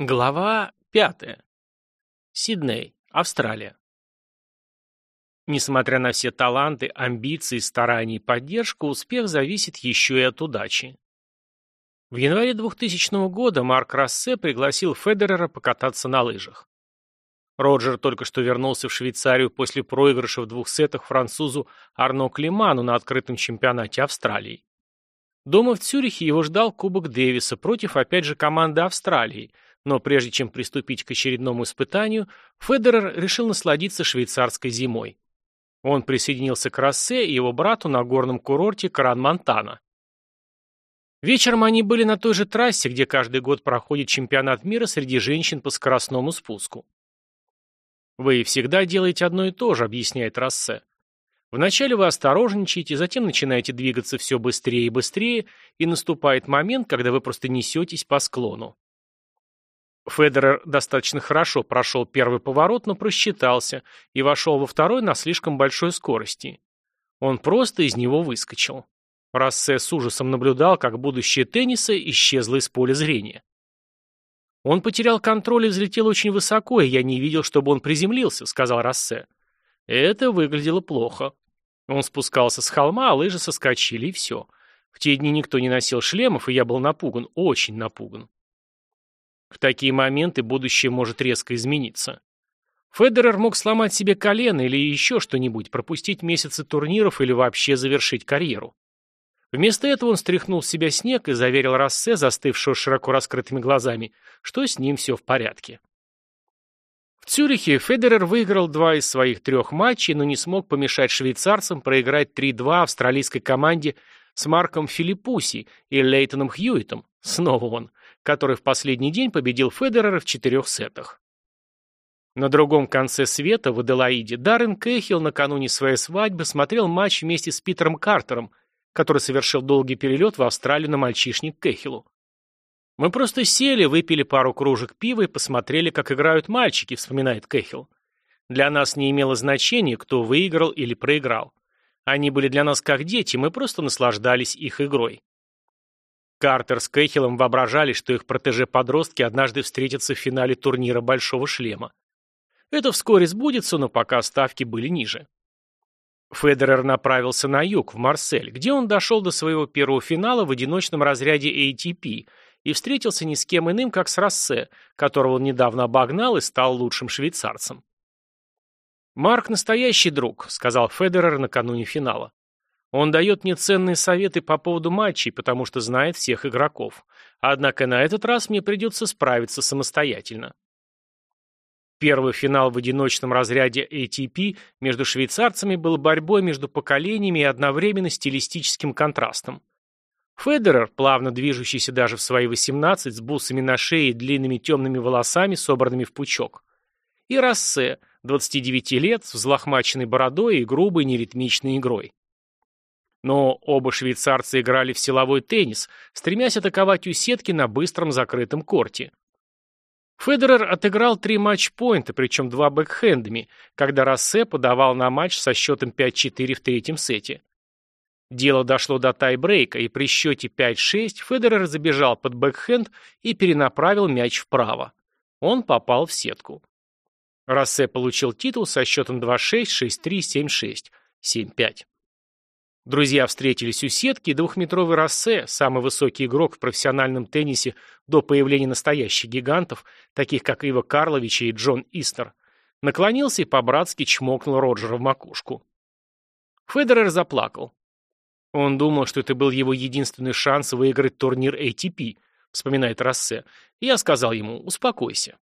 Глава пятая. Сидней, Австралия. Несмотря на все таланты, амбиции, старания и поддержку, успех зависит еще и от удачи. В январе 2000 года Марк Рассе пригласил Федерера покататься на лыжах. Роджер только что вернулся в Швейцарию после проигрыша в двух сетах французу Арно Климану на открытом чемпионате Австралии. Дома в Цюрихе его ждал Кубок Дэвиса против, опять же, команды Австралии – но прежде чем приступить к очередному испытанию, Федерер решил насладиться швейцарской зимой. Он присоединился к Рассе и его брату на горном курорте Каран-Монтана. Вечером они были на той же трассе, где каждый год проходит чемпионат мира среди женщин по скоростному спуску. «Вы всегда делаете одно и то же», — объясняет Рассе. Вначале вы осторожничаете, затем начинаете двигаться все быстрее и быстрее, и наступает момент, когда вы просто несетесь по склону. Федерер достаточно хорошо прошел первый поворот, но просчитался и вошел во второй на слишком большой скорости. Он просто из него выскочил. Рассе с ужасом наблюдал, как будущее тенниса исчезло из поля зрения. «Он потерял контроль и взлетел очень высоко, и я не видел, чтобы он приземлился», — сказал Рассе. Это выглядело плохо. Он спускался с холма, а лыжи соскочили, и все. В те дни никто не носил шлемов, и я был напуган, очень напуган. В такие моменты будущее может резко измениться. Федерер мог сломать себе колено или еще что-нибудь, пропустить месяцы турниров или вообще завершить карьеру. Вместо этого он стряхнул с себя снег и заверил Рассе, застывшего широко раскрытыми глазами, что с ним все в порядке. В Цюрихе Федерер выиграл два из своих трех матчей, но не смог помешать швейцарцам проиграть 3-2 австралийской команде с Марком Филиппуси и Лейтоном Хьюитом, снова он, который в последний день победил Федерера в четырех сетах. На другом конце света, в Аделаиде, Даррен Кэхилл накануне своей свадьбы смотрел матч вместе с Питером Картером, который совершил долгий перелет в Австралию на мальчишник Кэхиллу. «Мы просто сели, выпили пару кружек пива и посмотрели, как играют мальчики», — вспоминает Кэхилл. «Для нас не имело значения, кто выиграл или проиграл. Они были для нас как дети, мы просто наслаждались их игрой. Картер с Кэхиллом воображали, что их протеже-подростки однажды встретятся в финале турнира «Большого шлема». Это вскоре сбудется, но пока ставки были ниже. Федерер направился на юг, в Марсель, где он дошел до своего первого финала в одиночном разряде ATP и встретился ни с кем иным, как с Рассе, которого он недавно обогнал и стал лучшим швейцарцем. «Марк настоящий друг», — сказал Федерер накануне финала. «Он дает мне ценные советы по поводу матчей, потому что знает всех игроков. Однако на этот раз мне придется справиться самостоятельно». Первый финал в одиночном разряде ATP между швейцарцами был борьбой между поколениями и одновременно стилистическим контрастом. Федерер, плавно движущийся даже в свои 18, с бусами на шее и длинными темными волосами, собранными в пучок. И Рассе – 29 лет, с взлохмаченной бородой и грубой неритмичной игрой. Но оба швейцарца играли в силовой теннис, стремясь атаковать у сетки на быстром закрытом корте. Федерер отыграл три матч-поинта, причем два бэкхендами, когда Рассе подавал на матч со счетом 5-4 в третьем сете. Дело дошло до тай-брейка, и при счете 5-6 Федерер забежал под бэкхенд и перенаправил мяч вправо. Он попал в сетку. Рассе получил титул со счетом 2-6, 6-3, 7-6, 7-5. Друзья встретились у сетки, и двухметровый Рассе, самый высокий игрок в профессиональном теннисе до появления настоящих гигантов, таких как Ива Карлович и Джон Истер, наклонился и по-братски чмокнул Роджера в макушку. Федерер заплакал. Он думал, что это был его единственный шанс выиграть турнир ATP, вспоминает Рассе. Я сказал ему, успокойся.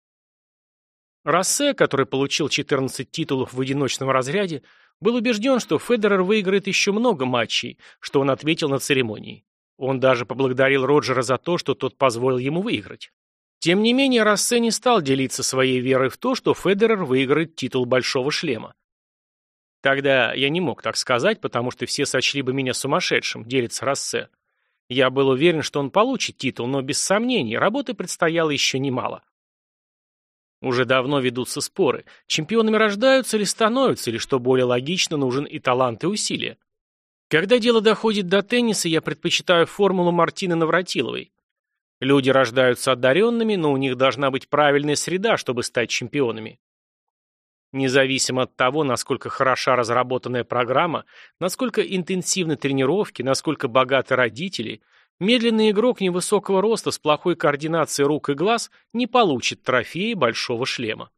Рассе, который получил 14 титулов в одиночном разряде, был убежден, что Федерер выиграет еще много матчей, что он ответил на церемонии. Он даже поблагодарил Роджера за то, что тот позволил ему выиграть. Тем не менее, Рассе не стал делиться своей верой в то, что Федерер выиграет титул Большого шлема. Тогда я не мог так сказать, потому что все сочли бы меня сумасшедшим, делится Рассе. Я был уверен, что он получит титул, но без сомнений, работы предстояло еще немало. Уже давно ведутся споры, чемпионами рождаются или становятся, или, что более логично, нужен и талант, и усилия. Когда дело доходит до тенниса, я предпочитаю формулу Мартины Навратиловой. Люди рождаются одаренными, но у них должна быть правильная среда, чтобы стать чемпионами. Независимо от того, насколько хороша разработанная программа, насколько интенсивны тренировки, насколько богаты родители, медленный игрок невысокого роста с плохой координацией рук и глаз не получит трофеи большого шлема.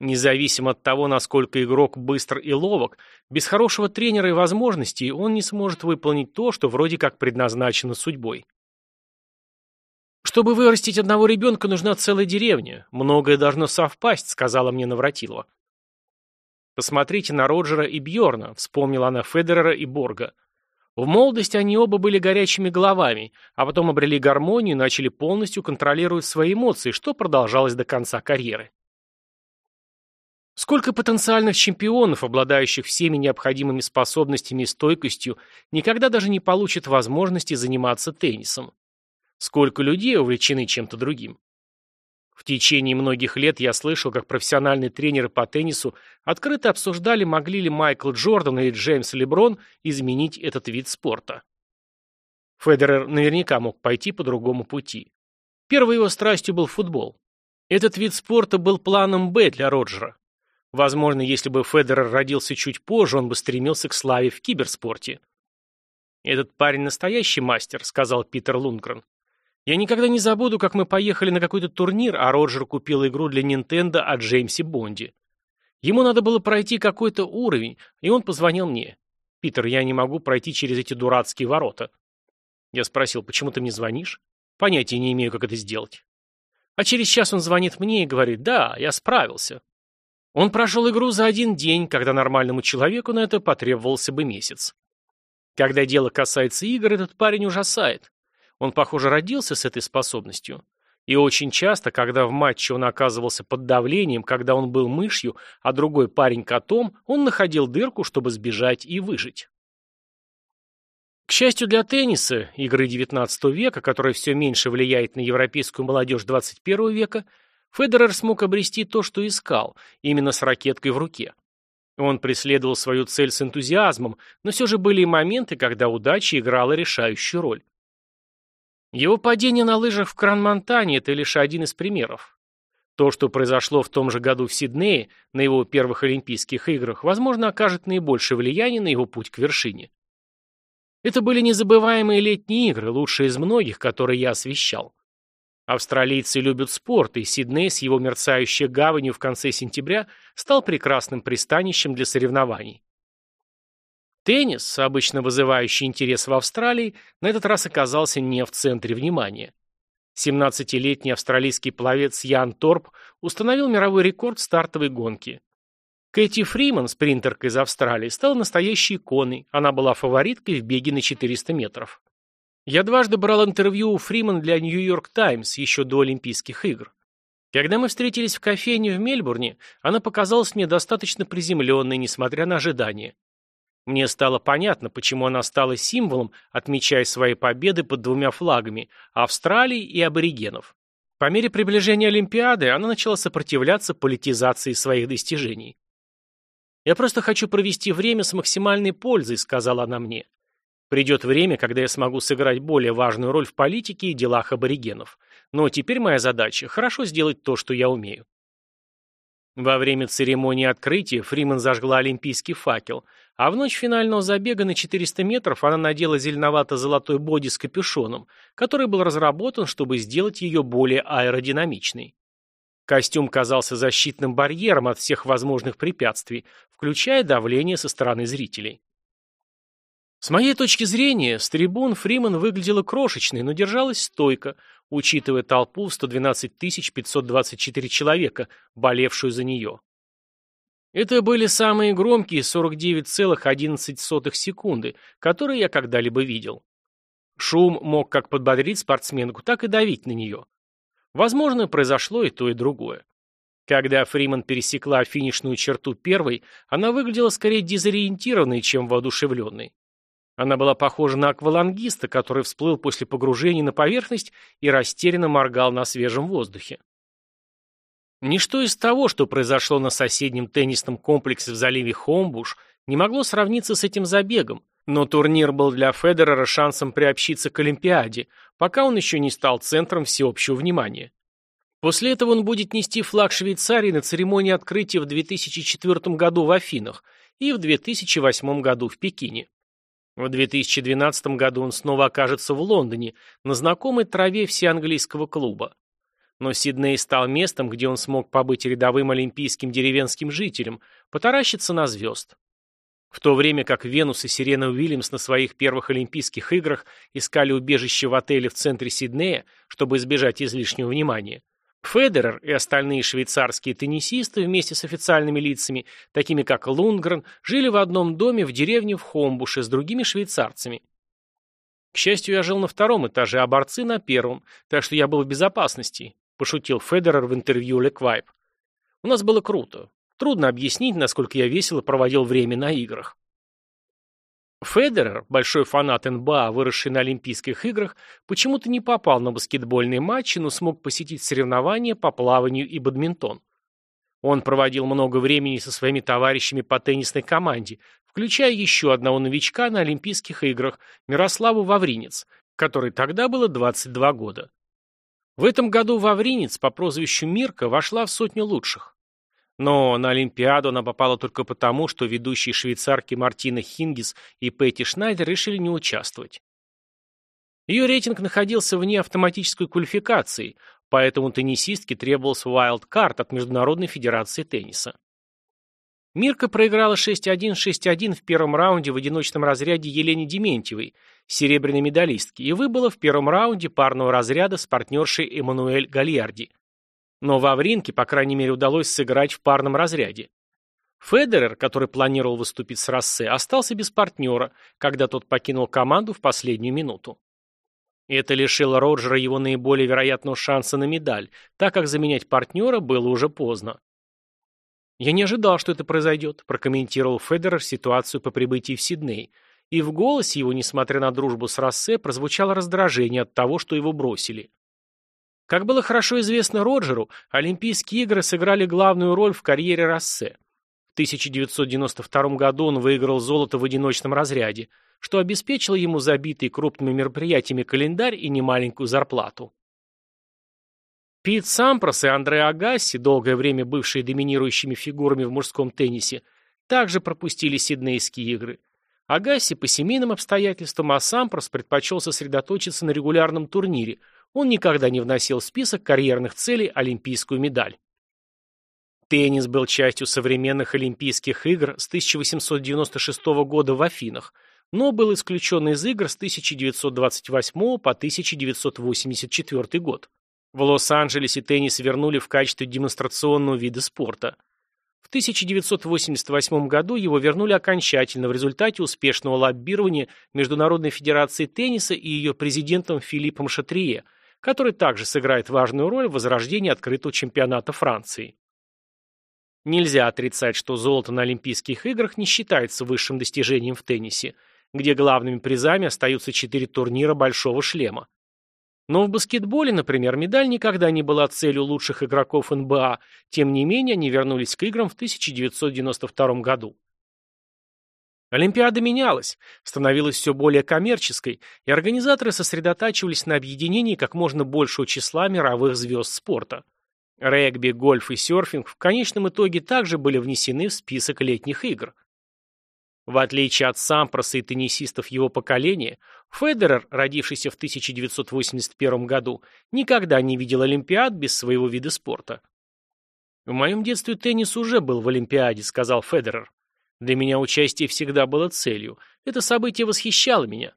Независимо от того, насколько игрок быстр и ловок, без хорошего тренера и возможностей он не сможет выполнить то, что вроде как предназначено судьбой. «Чтобы вырастить одного ребенка, нужна целая деревня. Многое должно совпасть», — сказала мне Навратилова. «Посмотрите на Роджера и Бьорна», — вспомнила она Федерера и Борга. В молодости они оба были горячими головами, а потом обрели гармонию и начали полностью контролировать свои эмоции, что продолжалось до конца карьеры. Сколько потенциальных чемпионов, обладающих всеми необходимыми способностями и стойкостью, никогда даже не получат возможности заниматься теннисом. Сколько людей увлечены чем-то другим. В течение многих лет я слышал, как профессиональные тренеры по теннису открыто обсуждали, могли ли Майкл Джордан или Джеймс Леброн изменить этот вид спорта. Федерер наверняка мог пойти по другому пути. Первой его страстью был футбол. Этот вид спорта был планом «Б» для Роджера. Возможно, если бы Федерер родился чуть позже, он бы стремился к славе в киберспорте. «Этот парень настоящий мастер», — сказал Питер Лунгрен. Я никогда не забуду, как мы поехали на какой-то турнир, а Роджер купил игру для Нинтендо о Джеймсе Бонде. Ему надо было пройти какой-то уровень, и он позвонил мне. «Питер, я не могу пройти через эти дурацкие ворота». Я спросил, почему ты мне звонишь? Понятия не имею, как это сделать. А через час он звонит мне и говорит, да, я справился. Он прошел игру за один день, когда нормальному человеку на это потребовался бы месяц. Когда дело касается игр, этот парень ужасает. Он, похоже, родился с этой способностью. И очень часто, когда в матче он оказывался под давлением, когда он был мышью, а другой парень котом, он находил дырку, чтобы сбежать и выжить. К счастью для тенниса, игры XIX века, которая все меньше влияет на европейскую молодежь XXI века, Федерер смог обрести то, что искал, именно с ракеткой в руке. Он преследовал свою цель с энтузиазмом, но все же были и моменты, когда удача играла решающую роль. Его падение на лыжах в Кран-Монтане – это лишь один из примеров. То, что произошло в том же году в Сиднее, на его первых Олимпийских играх, возможно, окажет наибольшее влияние на его путь к вершине. Это были незабываемые летние игры, лучшие из многих, которые я освещал. Австралийцы любят спорт, и Сидней с его мерцающей гаванью в конце сентября стал прекрасным пристанищем для соревнований. Теннис, обычно вызывающий интерес в Австралии, на этот раз оказался не в центре внимания. 17-летний австралийский пловец Ян Торп установил мировой рекорд стартовой гонки. Кэти Фриман, спринтерка из Австралии, стала настоящей иконой, она была фавориткой в беге на 400 метров. Я дважды брал интервью у Фриман для Нью-Йорк Таймс еще до Олимпийских игр. Когда мы встретились в кофейне в Мельбурне, она показалась мне достаточно приземленной, несмотря на ожидания. Мне стало понятно, почему она стала символом, отмечая свои победы под двумя флагами – Австралии и аборигенов. По мере приближения Олимпиады она начала сопротивляться политизации своих достижений. «Я просто хочу провести время с максимальной пользой», – сказала она мне. «Придет время, когда я смогу сыграть более важную роль в политике и делах аборигенов. Но теперь моя задача – хорошо сделать то, что я умею». Во время церемонии открытия Фриман зажгла олимпийский факел, а в ночь финального забега на 400 метров она надела зеленовато-золотой боди с капюшоном, который был разработан, чтобы сделать ее более аэродинамичной. Костюм казался защитным барьером от всех возможных препятствий, включая давление со стороны зрителей. С моей точки зрения, с трибун Фриман выглядела крошечной, но держалась стойко, учитывая толпу в 112 524 человека, болевшую за нее. Это были самые громкие 49,11 секунды, которые я когда-либо видел. Шум мог как подбодрить спортсменку, так и давить на нее. Возможно, произошло и то, и другое. Когда Фриман пересекла финишную черту первой, она выглядела скорее дезориентированной, чем воодушевленной. Она была похожа на аквалангиста, который всплыл после погружения на поверхность и растерянно моргал на свежем воздухе. Ничто из того, что произошло на соседнем теннисном комплексе в заливе Хомбуш, не могло сравниться с этим забегом, Но турнир был для Федерера шансом приобщиться к Олимпиаде, пока он еще не стал центром всеобщего внимания. После этого он будет нести флаг Швейцарии на церемонии открытия в 2004 году в Афинах и в 2008 году в Пекине. В 2012 году он снова окажется в Лондоне, на знакомой траве всеанглийского клуба. Но Сидней стал местом, где он смог побыть рядовым олимпийским деревенским жителем, потаращиться на звезд. В то время как Венус и Сирена Уильямс на своих первых Олимпийских играх искали убежище в отеле в центре Сиднея, чтобы избежать излишнего внимания, Федерер и остальные швейцарские теннисисты вместе с официальными лицами, такими как Лундгрен, жили в одном доме в деревне в Хомбуше с другими швейцарцами. К счастью, я жил на втором этаже, а борцы на первом, так что я был в безопасности, пошутил Федерер в интервью Леквайп. У нас было круто. Трудно объяснить, насколько я весело проводил время на играх. Федерер, большой фанат НБА, выросший на Олимпийских играх, почему-то не попал на баскетбольные матчи, но смог посетить соревнования по плаванию и бадминтон. Он проводил много времени со своими товарищами по теннисной команде, включая еще одного новичка на Олимпийских играх, Мирославу Вавринец, которой тогда было 22 года. В этом году Вавринец по прозвищу Мирка вошла в сотню лучших. Но на Олимпиаду она попала только потому, что ведущие швейцарки Мартина Хингис и Петти Шнайдер решили не участвовать. Ее рейтинг находился вне автоматической квалификации, поэтому теннисистке требовался вайлд-карт от Международной Федерации Тенниса. Мирка проиграла 6-1-6-1 в первом раунде в одиночном разряде Елене Дементьевой, серебряной медалистке, и выбыла в первом раунде парного разряда с партнершей Эммануэль Гальярди. Но Вавринке, по крайней мере, удалось сыграть в парном разряде. Федерер, который планировал выступить с Рассе, остался без партнера, когда тот покинул команду в последнюю минуту. Это лишило Роджера его наиболее вероятного шанса на медаль, так как заменять партнера было уже поздно. «Я не ожидал, что это произойдет», – прокомментировал Федерер ситуацию по прибытии в Сидней, и в голосе его, несмотря на дружбу с Рассе, прозвучало раздражение от того, что его бросили. Как было хорошо известно Роджеру, Олимпийские игры сыграли главную роль в карьере Рассе. В 1992 году он выиграл золото в одиночном разряде, что обеспечило ему забитый крупными мероприятиями календарь и немаленькую зарплату. Пит Сампрос и Андре Агасси, долгое время бывшие доминирующими фигурами в мужском теннисе, также пропустили Сиднейские игры. Агасси по семейным обстоятельствам, а Сампрос предпочел сосредоточиться на регулярном турнире – он никогда не вносил в список карьерных целей олимпийскую медаль. Теннис был частью современных Олимпийских игр с 1896 года в Афинах, но был исключен из игр с 1928 по 1984 год. В Лос-Анджелесе теннис вернули в качестве демонстрационного вида спорта. В 1988 году его вернули окончательно в результате успешного лоббирования Международной Федерации тенниса и ее президентом Филиппом Шатрие – который также сыграет важную роль в возрождении открытого чемпионата Франции. Нельзя отрицать, что золото на Олимпийских играх не считается высшим достижением в теннисе, где главными призами остаются четыре турнира «Большого шлема». Но в баскетболе, например, медаль никогда не была целью лучших игроков НБА, тем не менее они вернулись к играм в 1992 году. Олимпиада менялась, становилась все более коммерческой, и организаторы сосредотачивались на объединении как можно большего числа мировых звезд спорта. Регби, гольф и серфинг в конечном итоге также были внесены в список летних игр. В отличие от Сампроса и теннисистов его поколения, Федерер, родившийся в 1981 году, никогда не видел Олимпиад без своего вида спорта. «В моем детстве теннис уже был в Олимпиаде», — сказал Федерер. Для меня участие всегда было целью. Это событие восхищало меня.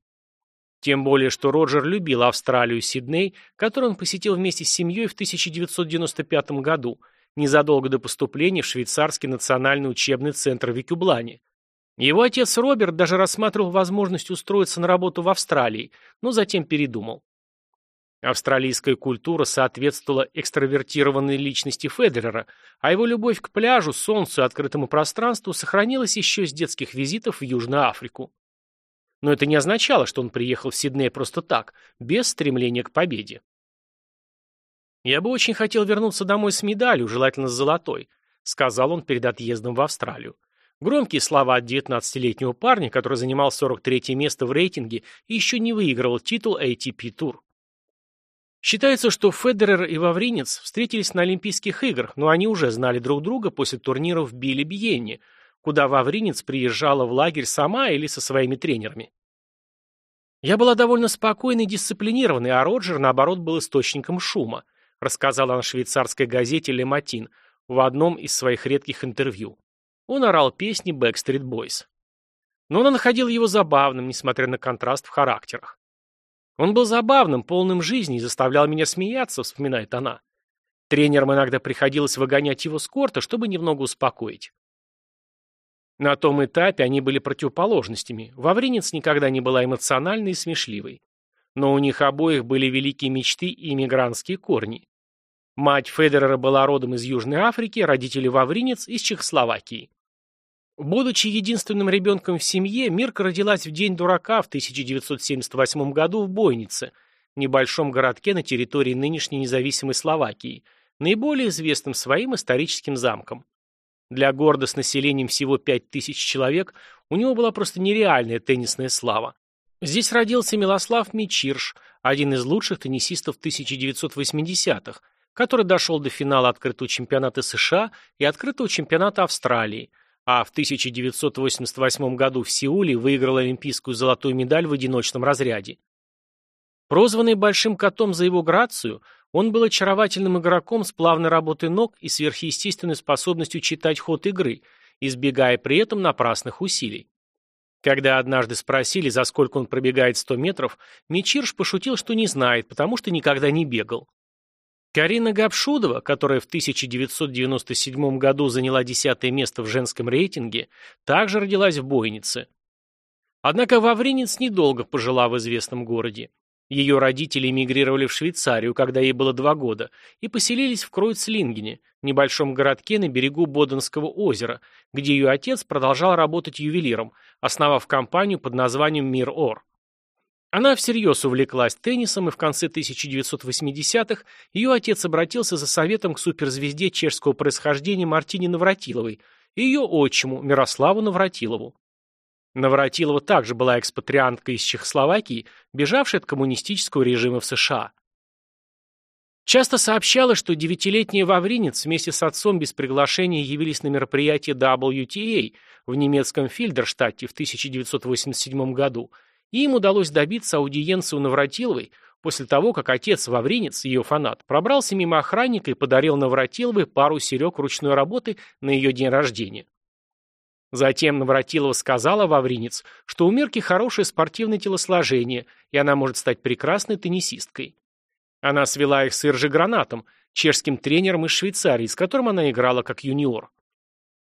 Тем более, что Роджер любил Австралию и Сидней, который он посетил вместе с семьей в 1995 году, незадолго до поступления в швейцарский национальный учебный центр в Викюблане. Его отец Роберт даже рассматривал возможность устроиться на работу в Австралии, но затем передумал. Австралийская культура соответствовала экстравертированной личности Федерера, а его любовь к пляжу, солнцу и открытому пространству сохранилась еще с детских визитов в Южную Африку. Но это не означало, что он приехал в Сидней просто так, без стремления к победе. «Я бы очень хотел вернуться домой с медалью, желательно с золотой», сказал он перед отъездом в Австралию. Громкие слова от 19-летнего парня, который занимал 43 место в рейтинге и еще не выигрывал титул ATP Tour. Считается, что Федерер и Вавринец встретились на Олимпийских играх, но они уже знали друг друга после турнира в Билли-Биенне, куда Вавринец приезжала в лагерь сама или со своими тренерами. Я была довольно спокойной и дисциплинированной, а Роджер, наоборот, был источником шума, рассказала на швейцарской газете «Ле Матин» в одном из своих редких интервью. Он орал песни Backstreet Boys. Но она находила его забавным, несмотря на контраст в характерах. Он был забавным, полным жизни и заставлял меня смеяться, вспоминает она. Тренерам иногда приходилось выгонять его с корта, чтобы немного успокоить. На том этапе они были противоположностями. Вавринец никогда не была эмоциональной и смешливой. Но у них обоих были великие мечты и иммигрантские корни. Мать Федерера была родом из Южной Африки, родители Вавринец из Чехословакии. Будучи единственным ребенком в семье, Мирка родилась в День дурака в 1978 году в Бойнице, небольшом городке на территории нынешней независимой Словакии, наиболее известным своим историческим замком. Для города с населением всего 5000 человек у него была просто нереальная теннисная слава. Здесь родился Милослав Мичирш, один из лучших теннисистов 1980-х, который дошел до финала открытого чемпионата США и открытого чемпионата Австралии – а в 1988 году в Сеуле выиграл олимпийскую золотую медаль в одиночном разряде. Прозванный «большим котом» за его грацию, он был очаровательным игроком с плавной работой ног и сверхъестественной способностью читать ход игры, избегая при этом напрасных усилий. Когда однажды спросили, за сколько он пробегает 100 метров, Мичирш пошутил, что не знает, потому что никогда не бегал. Карина Габшудова, которая в 1997 году заняла десятое место в женском рейтинге, также родилась в Бойнице. Однако Вавринец недолго пожила в известном городе. Ее родители эмигрировали в Швейцарию, когда ей было два года, и поселились в Кройцлингене, небольшом городке на берегу Боденского озера, где ее отец продолжал работать ювелиром, основав компанию под названием «Мир Ор». Она всерьез увлеклась теннисом, и в конце 1980-х ее отец обратился за советом к суперзвезде чешского происхождения Мартине Навратиловой и ее отчиму Мирославу Навратилову. Навратилова также была экспатрианткой из Чехословакии, бежавшей от коммунистического режима в США. Часто сообщалось, что девятилетняя Вавринец вместе с отцом без приглашения явились на мероприятие WTA в немецком Фильдерштадте в 1987 году – и им удалось добиться аудиенции у Навратиловой после того, как отец Вавринец, ее фанат, пробрался мимо охранника и подарил Навратиловой пару серег ручной работы на ее день рождения. Затем Навратилова сказала Вавринец, что у Мерки хорошее спортивное телосложение, и она может стать прекрасной теннисисткой. Она свела их с Иржи Гранатом, чешским тренером из Швейцарии, с которым она играла как юниор.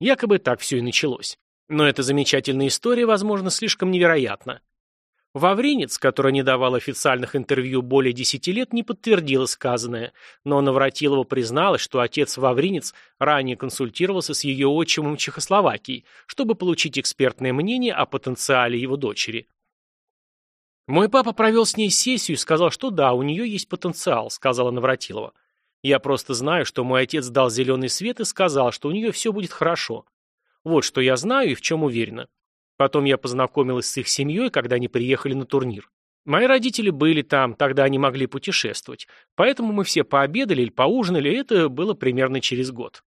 Якобы так все и началось. Но эта замечательная история, возможно, слишком невероятна. Вавринец, который не давал официальных интервью более десяти лет, не подтвердила сказанное, но Навратилова призналась, что отец Вавринец ранее консультировался с ее отчимом Чехословакии, чтобы получить экспертное мнение о потенциале его дочери. «Мой папа провел с ней сессию и сказал, что да, у нее есть потенциал», — сказала Навратилова. «Я просто знаю, что мой отец дал зеленый свет и сказал, что у нее все будет хорошо. Вот что я знаю и в чем уверена. Потом я познакомилась с их семьей, когда они приехали на турнир. Мои родители были там, тогда они могли путешествовать. Поэтому мы все пообедали или поужинали, это было примерно через год.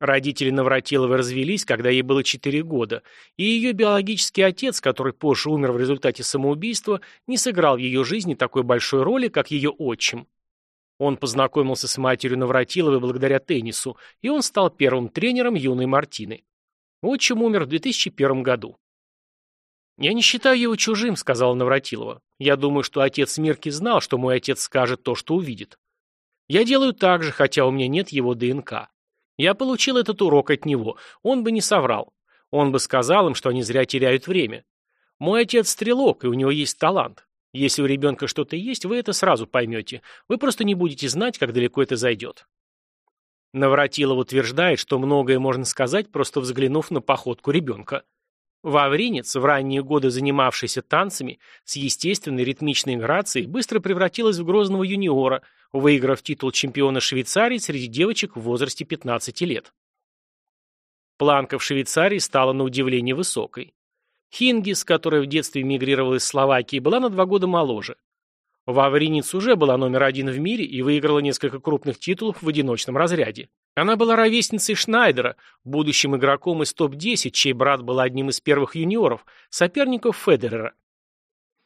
Родители Навратиловой развелись, когда ей было 4 года, и ее биологический отец, который позже умер в результате самоубийства, не сыграл в ее жизни такой большой роли, как ее отчим. Он познакомился с матерью Навратиловой благодаря теннису, и он стал первым тренером юной Мартины. Отчим умер в 2001 году. «Я не считаю его чужим», — сказала Навратилова. «Я думаю, что отец Мирки знал, что мой отец скажет то, что увидит. Я делаю так же, хотя у меня нет его ДНК. Я получил этот урок от него. Он бы не соврал. Он бы сказал им, что они зря теряют время. Мой отец стрелок, и у него есть талант. Если у ребенка что-то есть, вы это сразу поймете. Вы просто не будете знать, как далеко это зайдет. Навратилов утверждает, что многое можно сказать, просто взглянув на походку ребенка. Вавринец, в ранние годы занимавшийся танцами, с естественной ритмичной грацией, быстро превратилась в грозного юниора, выиграв титул чемпиона Швейцарии среди девочек в возрасте 15 лет. Планка в Швейцарии стала на удивление высокой. Хингис, которая в детстве мигрировала из Словакии, была на два года моложе. Вавринец уже была номер один в мире и выиграла несколько крупных титулов в одиночном разряде. Она была ровесницей Шнайдера, будущим игроком из топ-10, чей брат был одним из первых юниоров, соперников Федерера.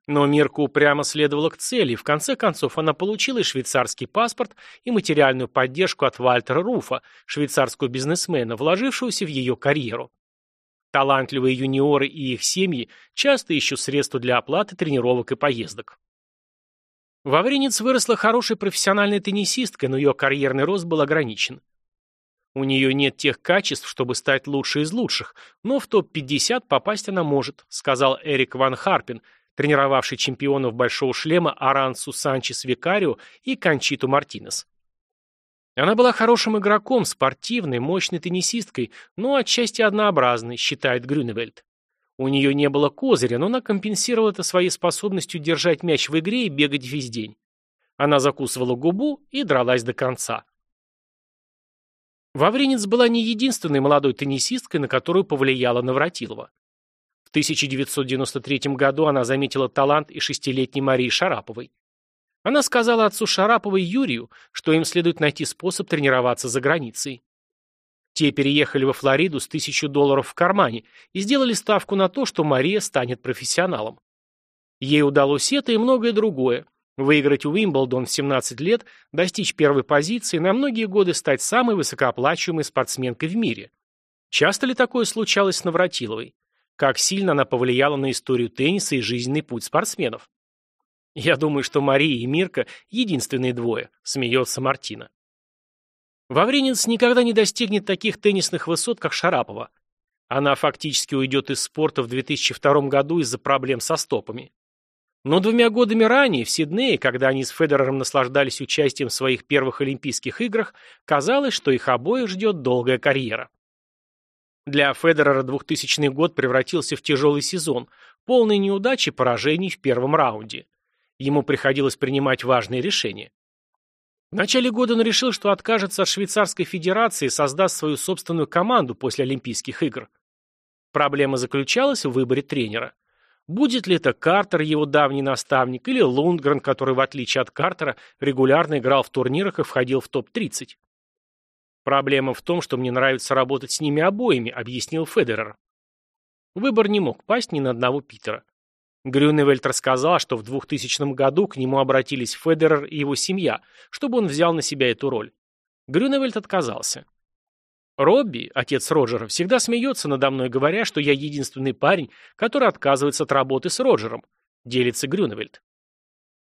Но Мирка упрямо следовала к цели, в конце концов она получила швейцарский паспорт, и материальную поддержку от Вальтера Руфа, швейцарского бизнесмена, вложившегося в ее карьеру. Талантливые юниоры и их семьи часто ищут средства для оплаты тренировок и поездок. Вавринец выросла хорошей профессиональной теннисисткой, но ее карьерный рост был ограничен. У нее нет тех качеств, чтобы стать лучшей из лучших, но в топ-50 попасть она может, сказал Эрик Ван Харпин, тренировавший чемпионов большого шлема Арансу Санчес Викарио и Кончиту Мартинес. Она была хорошим игроком, спортивной, мощной теннисисткой, но отчасти однообразной, считает Грюневельд. У нее не было козыря, но она компенсировала это своей способностью держать мяч в игре и бегать весь день. Она закусывала губу и дралась до конца. Вавринец была не единственной молодой теннисисткой, на которую повлияла Навратилова. В 1993 году она заметила талант и шестилетней Марии Шараповой. Она сказала отцу Шараповой Юрию, что им следует найти способ тренироваться за границей. Те переехали во Флориду с тысячу долларов в кармане и сделали ставку на то, что Мария станет профессионалом. Ей удалось это и многое другое. Выиграть Уимблдон в 17 лет, достичь первой позиции, на многие годы стать самой высокооплачиваемой спортсменкой в мире. Часто ли такое случалось с Навратиловой? Как сильно она повлияла на историю тенниса и жизненный путь спортсменов? Я думаю, что Мария и Мирка – единственные двое, смеется Мартина. Вавринец никогда не достигнет таких теннисных высот, как Шарапова. Она фактически уйдет из спорта в 2002 году из-за проблем со стопами. Но двумя годами ранее, в Сиднее, когда они с Федерером наслаждались участием в своих первых Олимпийских играх, казалось, что их обоих ждет долгая карьера. Для Федерера 2000 год превратился в тяжелый сезон, полный неудач и поражений в первом раунде. Ему приходилось принимать важные решения. В начале года он решил, что откажется от Швейцарской Федерации и создаст свою собственную команду после Олимпийских игр. Проблема заключалась в выборе тренера. Будет ли это Картер, его давний наставник, или Лундгрен, который, в отличие от Картера, регулярно играл в турнирах и входил в топ-30? Проблема в том, что мне нравится работать с ними обоими, объяснил Федерер. Выбор не мог пасть ни на одного Питера. Грюневельд рассказал, что в 2000 году к нему обратились Федерер и его семья, чтобы он взял на себя эту роль. Грюневельд отказался. Робби, отец Роджера, всегда смеется надо мной, говоря, что я единственный парень, который отказывается от работы с Роджером, делится Грюневельд.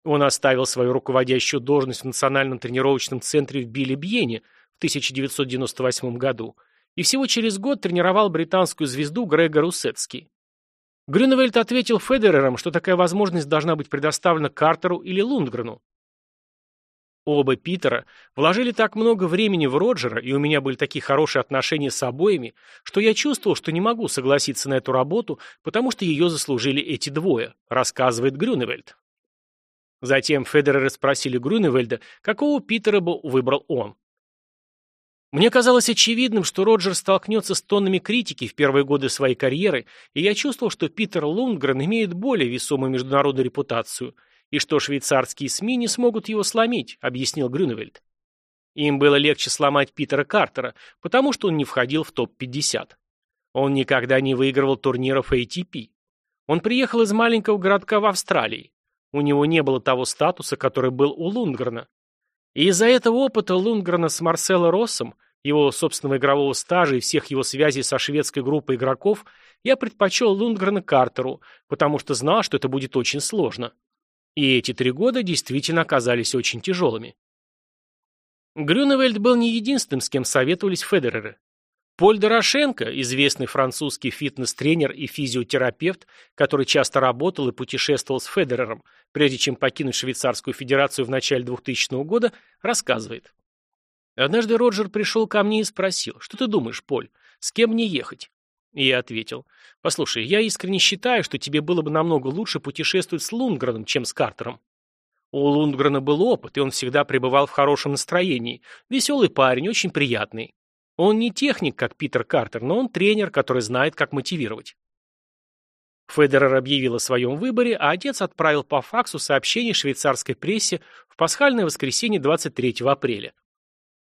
Он оставил свою руководящую должность в Национальном тренировочном центре в Билли-Бьене в 1998 году и всего через год тренировал британскую звезду Грега Русетски. Грюневельд ответил Федерерам, что такая возможность должна быть предоставлена Картеру или Лундгрену. Оба Питера вложили так много времени в Роджера, и у меня были такие хорошие отношения с обоими, что я чувствовал, что не могу согласиться на эту работу, потому что ее заслужили эти двое, рассказывает Грюневельд. Затем Федереры спросили Грюневельда, какого Питера бы выбрал он. Мне казалось очевидным, что Роджер столкнется с тоннами критики в первые годы своей карьеры, и я чувствовал, что Питер Лундгрен имеет более весомую международную репутацию, и что швейцарские СМИ не смогут его сломить, объяснил Грюневельд. Им было легче сломать Питера Картера, потому что он не входил в топ-50. Он никогда не выигрывал турниров ATP. Он приехал из маленького городка в Австралии. У него не было того статуса, который был у Лундгрена. И из-за этого опыта Лундгрена с Марсело Россом, его собственного игрового стажа и всех его связей со шведской группой игроков, я предпочел Лундгрена Картеру, потому что знал, что это будет очень сложно. И эти три года действительно оказались очень тяжелыми. Грюневельд был не единственным, с кем советовались Федереры. Поль Дорошенко, известный французский фитнес-тренер и физиотерапевт, который часто работал и путешествовал с Федерером, прежде чем покинуть Швейцарскую Федерацию в начале 2000 года, рассказывает. Однажды Роджер пришел ко мне и спросил, что ты думаешь, Поль, с кем мне ехать? И я ответил, послушай, я искренне считаю, что тебе было бы намного лучше путешествовать с Лундгреном, чем с Картером. У Лундгрена был опыт, и он всегда пребывал в хорошем настроении. Веселый парень, очень приятный. Он не техник, как Питер Картер, но он тренер, который знает, как мотивировать. Федерер объявил о своем выборе, а отец отправил по факсу сообщение швейцарской прессе в пасхальное воскресенье 23 апреля.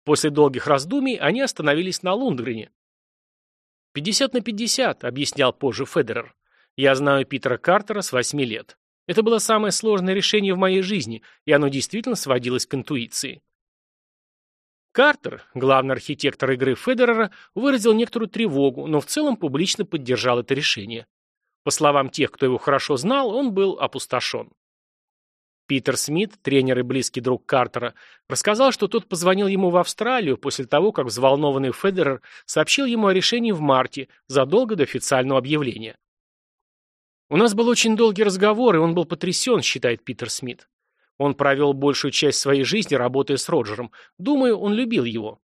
После долгих раздумий они остановились на Лундгрене. «50 на 50», — объяснял позже Федерер. «Я знаю Питера Картера с 8 лет. Это было самое сложное решение в моей жизни, и оно действительно сводилось к интуиции. Картер, главный архитектор игры Федерера, выразил некоторую тревогу, но в целом публично поддержал это решение. По словам тех, кто его хорошо знал, он был опустошен. Питер Смит, тренер и близкий друг Картера, рассказал, что тот позвонил ему в Австралию после того, как взволнованный Федерер сообщил ему о решении в марте, задолго до официального объявления. «У нас был очень долгий разговор, и он был потрясен», считает Питер Смит. Он провел большую часть своей жизни, работая с Роджером. Думаю, он любил его.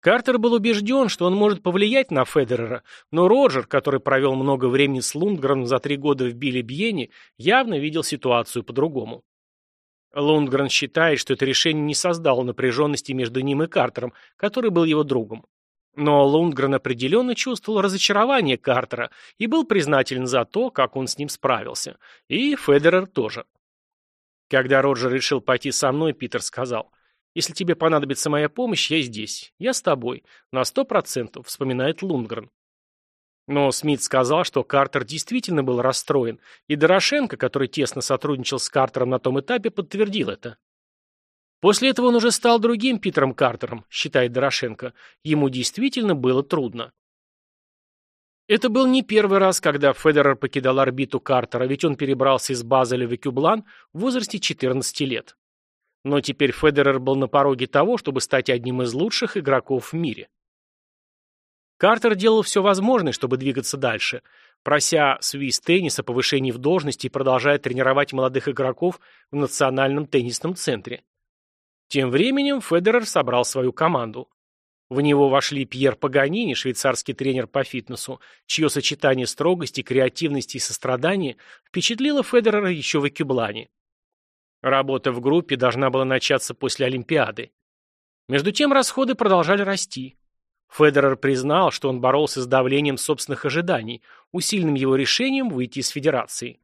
Картер был убежден, что он может повлиять на Федерера, но Роджер, который провел много времени с Лундгреном за три года в Билли Бьене, явно видел ситуацию по-другому. Лундгрен считает, что это решение не создало напряженности между ним и Картером, который был его другом. Но Лундгрен определенно чувствовал разочарование Картера и был признателен за то, как он с ним справился. И Федерер тоже. Когда Роджер решил пойти со мной, Питер сказал, «Если тебе понадобится моя помощь, я здесь. Я с тобой. На сто процентов», — вспоминает Лундгрен. Но Смит сказал, что Картер действительно был расстроен, и Дорошенко, который тесно сотрудничал с Картером на том этапе, подтвердил это. После этого он уже стал другим Питером Картером, считает Дорошенко. Ему действительно было трудно. Это был не первый раз, когда Федерер покидал орбиту Картера, ведь он перебрался из Базеля в Экюблан в возрасте 14 лет. Но теперь Федерер был на пороге того, чтобы стать одним из лучших игроков в мире. Картер делал все возможное, чтобы двигаться дальше, прося Свиз Теннис о в должности и продолжая тренировать молодых игроков в Национальном теннисном центре. Тем временем Федерер собрал свою команду. В него вошли Пьер Паганини, швейцарский тренер по фитнесу, чье сочетание строгости, креативности и сострадания впечатлило Федерера еще в Экюблане. Работа в группе должна была начаться после Олимпиады. Между тем расходы продолжали расти. Федерер признал, что он боролся с давлением собственных ожиданий, усиленным его решением выйти из федерации.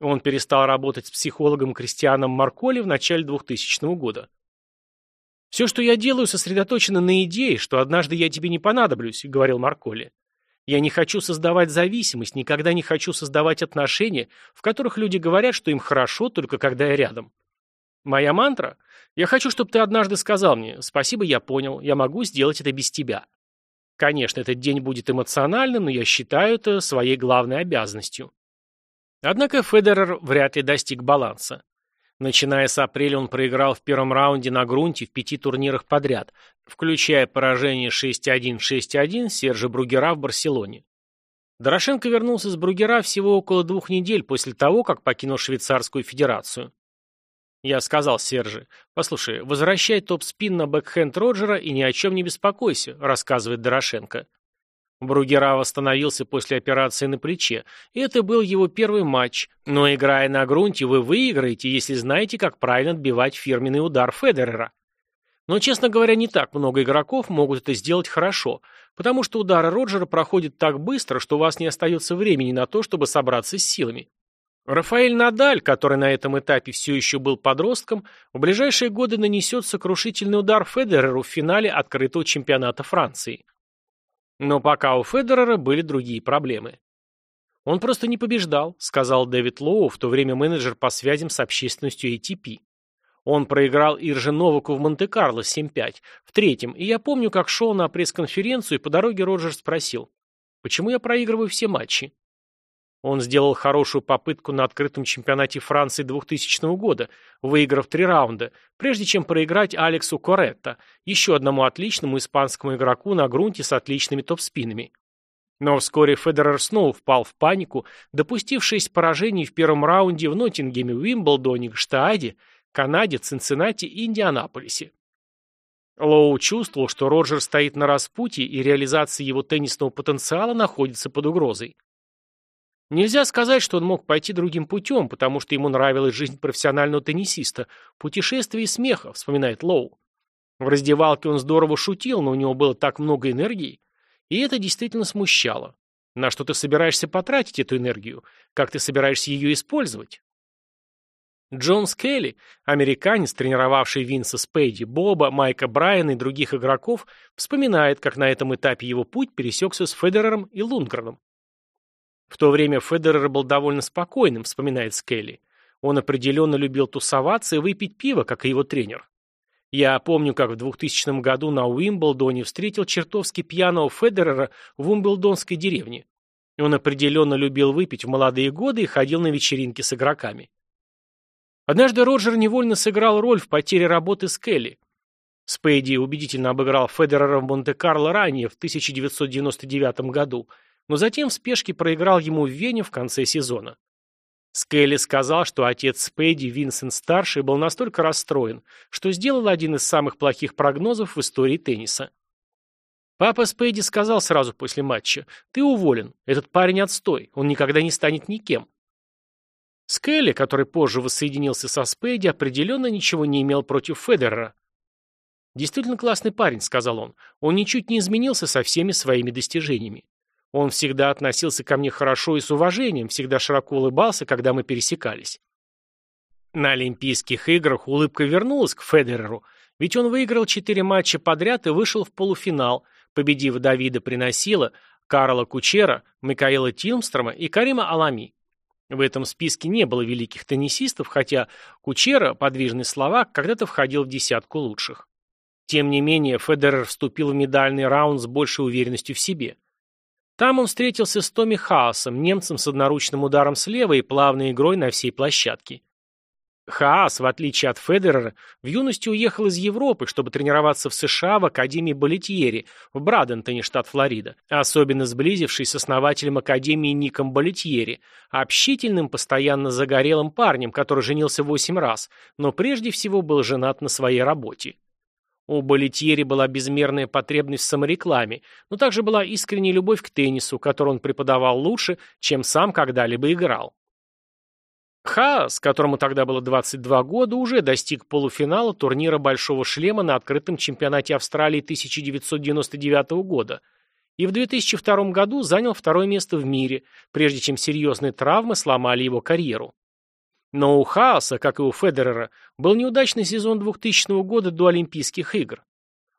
Он перестал работать с психологом Кристианом Марколи в начале 2000 года. «Все, что я делаю, сосредоточено на идее, что однажды я тебе не понадоблюсь», — говорил Марколи. «Я не хочу создавать зависимость, никогда не хочу создавать отношения, в которых люди говорят, что им хорошо, только когда я рядом. Моя мантра? Я хочу, чтобы ты однажды сказал мне, спасибо, я понял, я могу сделать это без тебя. Конечно, этот день будет эмоциональным, но я считаю это своей главной обязанностью. Однако Федерер вряд ли достиг баланса. Начиная с апреля он проиграл в первом раунде на грунте в пяти турнирах подряд, включая поражение 6-1-6-1 Сержа Бругера в Барселоне. Дорошенко вернулся с Бругера всего около двух недель после того, как покинул Швейцарскую Федерацию. Я сказал Серже, послушай, возвращай топ-спин на бэкхенд Роджера и ни о чем не беспокойся, рассказывает Дорошенко. Бругера восстановился после операции на плече, и это был его первый матч, но играя на грунте вы выиграете, если знаете, как правильно отбивать фирменный удар Федерера. Но, честно говоря, не так много игроков могут это сделать хорошо, потому что удары Роджера проходят так быстро, что у вас не остается времени на то, чтобы собраться с силами. Рафаэль Надаль, который на этом этапе все еще был подростком, в ближайшие годы нанесет сокрушительный удар Федереру в финале открытого чемпионата Франции. Но пока у Федерера были другие проблемы. «Он просто не побеждал», — сказал Дэвид Лоу, в то время менеджер по связям с общественностью ATP. Он проиграл Ирже Новаку в Монте-Карло 7-5, в третьем, и я помню, как шел на пресс-конференцию, и по дороге Роджер спросил, «Почему я проигрываю все матчи?» Он сделал хорошую попытку на открытом чемпионате Франции 2000 года, выиграв три раунда, прежде чем проиграть Алексу Коретто, еще одному отличному испанскому игроку на грунте с отличными топ-спинами. Но вскоре Федерер снова впал в панику, допустив шесть поражений в первом раунде в Ноттингеме, Уимблдоне, Штааде, Канаде, Цинциннати и Индианаполисе. Лоу чувствовал, что Роджер стоит на распутье и реализация его теннисного потенциала находится под угрозой. Нельзя сказать, что он мог пойти другим путем, потому что ему нравилась жизнь профессионального теннисиста, путешествия и смеха, вспоминает Лоу. В раздевалке он здорово шутил, но у него было так много энергии, и это действительно смущало. На что ты собираешься потратить эту энергию? Как ты собираешься ее использовать? Джон Скелли, американец, тренировавший Винса Спейди, Боба, Майка Брайана и других игроков, вспоминает, как на этом этапе его путь пересекся с Федерером и Лунгреном. В то время Федерер был довольно спокойным, вспоминает Скелли. Он определенно любил тусоваться и выпить пиво, как и его тренер. Я помню, как в 2000 году на Уимблдоне встретил чертовски пьяного Федерера в Уимблдонской деревне. Он определенно любил выпить в молодые годы и ходил на вечеринки с игроками. Однажды Роджер невольно сыграл роль в потере работы с Келли. Спейди убедительно обыграл Федерера в Монте-Карло ранее, в 1999 году, но затем в спешке проиграл ему в Вене в конце сезона. Скелли сказал, что отец Спейди, Винсент-старший, был настолько расстроен, что сделал один из самых плохих прогнозов в истории тенниса. Папа Спейди сказал сразу после матча, «Ты уволен, этот парень отстой, он никогда не станет никем». Скелли, который позже воссоединился со Спейди, определенно ничего не имел против Федерера. «Действительно классный парень», — сказал он. «Он ничуть не изменился со всеми своими достижениями. Он всегда относился ко мне хорошо и с уважением, всегда широко улыбался, когда мы пересекались». На Олимпийских играх улыбка вернулась к Федереру, ведь он выиграл четыре матча подряд и вышел в полуфинал, победив Давида Приносила, Карла Кучера, Микаэла Тилмстрома и Карима Алами. В этом списке не было великих теннисистов, хотя Кучера, подвижный словак, когда-то входил в десятку лучших. Тем не менее, Федерер вступил в медальный раунд с большей уверенностью в себе. Там он встретился с Томми Хаасом, немцем с одноручным ударом слева и плавной игрой на всей площадке. Хаас, в отличие от Федерера, в юности уехал из Европы, чтобы тренироваться в США в Академии Болетьери в Брадентоне, штат Флорида, особенно сблизившись с основателем Академии Ником Болетьери, общительным, постоянно загорелым парнем, который женился восемь раз, но прежде всего был женат на своей работе. У Болетьери была безмерная потребность в саморекламе, но также была искренняя любовь к теннису, который он преподавал лучше, чем сам когда-либо играл. Хаас, которому тогда было 22 года, уже достиг полуфинала турнира «Большого шлема» на открытом чемпионате Австралии 1999 года и в 2002 году занял второе место в мире, прежде чем серьезные травмы сломали его карьеру. Но у Хааса, как и у Федерера, был неудачный сезон 2000 года до Олимпийских игр.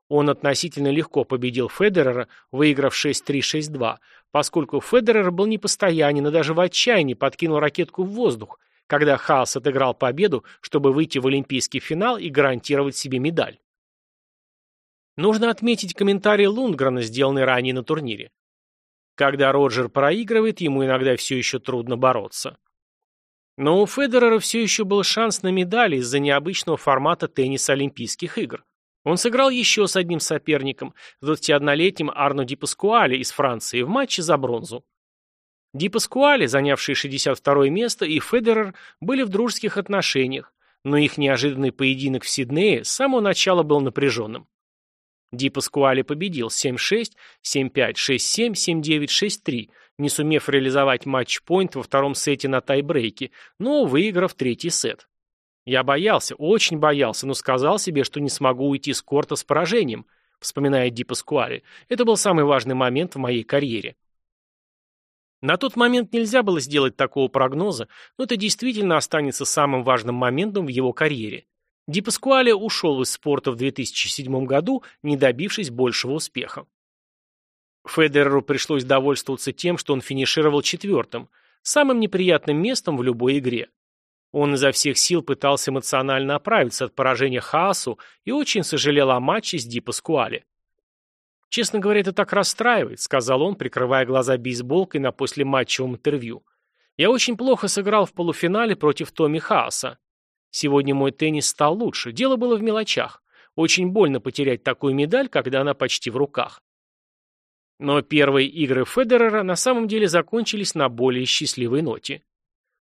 Он относительно легко победил Федерера, выиграв 6-3-6-2, поскольку Федерер был непостоянен и даже в отчаянии подкинул ракетку в воздух, когда Хаос отыграл победу, чтобы выйти в олимпийский финал и гарантировать себе медаль. Нужно отметить комментарий Лундгрена, сделанный ранее на турнире. Когда Роджер проигрывает, ему иногда все еще трудно бороться. Но у Федерера все еще был шанс на медали из-за необычного формата тенниса Олимпийских игр. Он сыграл еще с одним соперником, 21-летним Арно Ди Паскуале из Франции, в матче за бронзу. Ди Паскуале, занявший 62 место, и Федерер были в дружеских отношениях, но их неожиданный поединок в Сиднее с самого начала был напряженным. Ди Паскуале победил 7-6, 7-5, 6-7, 7-9, 6-3, не сумев реализовать матч-пойнт во втором сете на тайбрейке, но выиграв третий сет. «Я боялся, очень боялся, но сказал себе, что не смогу уйти с корта с поражением», вспоминает Ди Паскуале. «Это был самый важный момент в моей карьере». На тот момент нельзя было сделать такого прогноза, но это действительно останется самым важным моментом в его карьере. Ди Паскуале ушел из спорта в 2007 году, не добившись большего успеха. Федереру пришлось довольствоваться тем, что он финишировал четвертым, самым неприятным местом в любой игре. Он изо всех сил пытался эмоционально оправиться от поражения Хаасу и очень сожалел о матче с Ди Паскуале. «Честно говоря, это так расстраивает», — сказал он, прикрывая глаза бейсболкой на послематчевом интервью. «Я очень плохо сыграл в полуфинале против Томми Хааса. Сегодня мой теннис стал лучше. Дело было в мелочах. Очень больно потерять такую медаль, когда она почти в руках». Но первые игры Федерера на самом деле закончились на более счастливой ноте.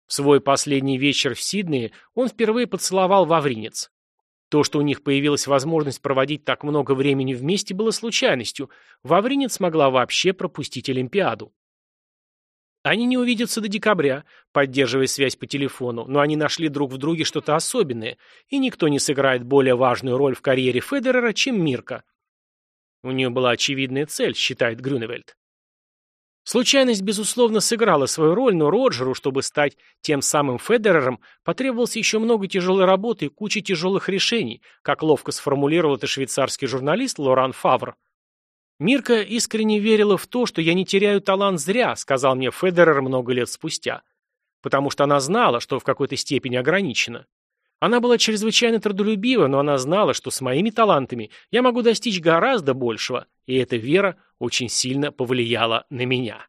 В свой последний вечер в Сиднее он впервые поцеловал Вавринец. То, что у них появилась возможность проводить так много времени вместе, было случайностью. Вавринец смогла вообще пропустить Олимпиаду. Они не увидятся до декабря, поддерживая связь по телефону, но они нашли друг в друге что-то особенное, и никто не сыграет более важную роль в карьере Федерера, чем Мирка. У нее была очевидная цель, считает Грюневельд. Случайность, безусловно, сыграла свою роль, но Роджеру, чтобы стать тем самым Федерером, потребовалось еще много тяжелой работы и куча тяжелых решений, как ловко сформулировал это швейцарский журналист Лоран Фавр. «Мирка искренне верила в то, что я не теряю талант зря», сказал мне Федерер много лет спустя. Потому что она знала, что в какой-то степени ограничена. Она была чрезвычайно трудолюбива, но она знала, что с моими талантами я могу достичь гораздо большего, и эта вера очень сильно повлияла на меня.